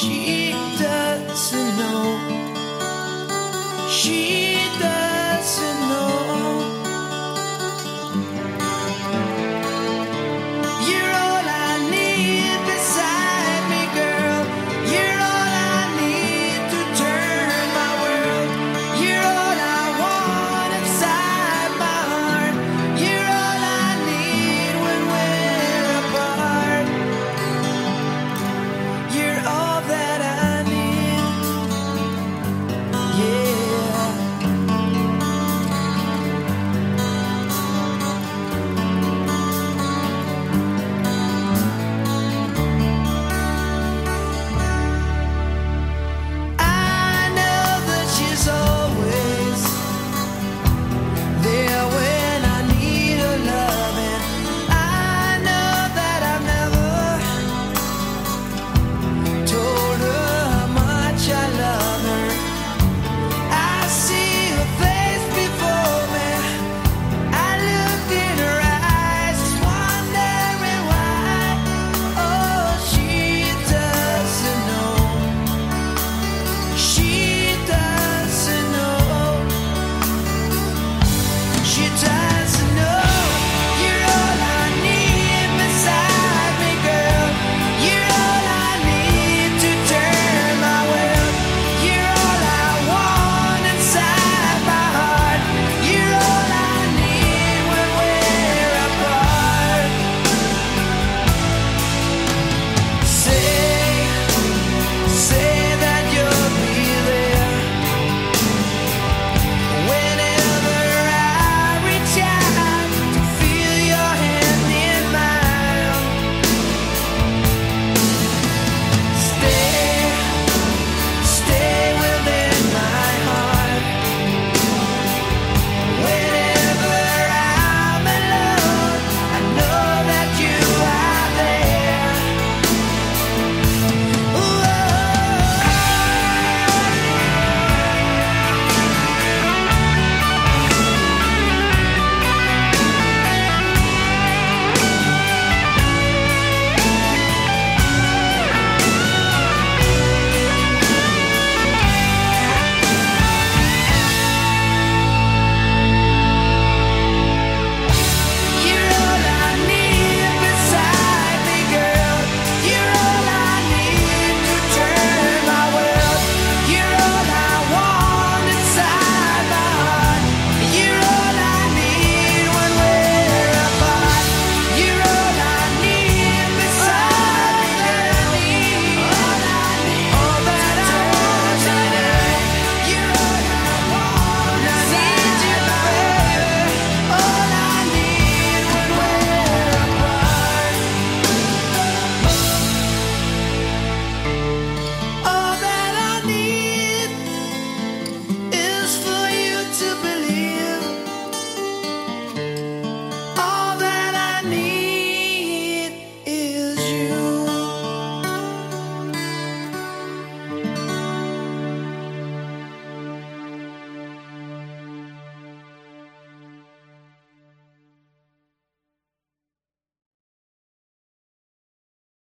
she